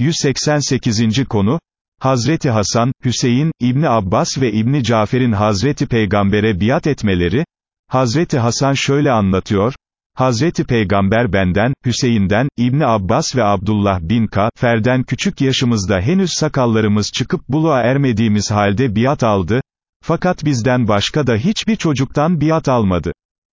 188. konu, Hazreti Hasan, Hüseyin, İbni Abbas ve İbni Cafer'in Hazreti Peygamber'e biat etmeleri, Hazreti Hasan şöyle anlatıyor, Hazreti Peygamber benden, Hüseyin'den, İbni Abbas ve Abdullah bin Ka, Fer'den küçük yaşımızda henüz sakallarımız çıkıp buluğa ermediğimiz halde biat aldı, fakat bizden başka da hiçbir çocuktan biat almadı.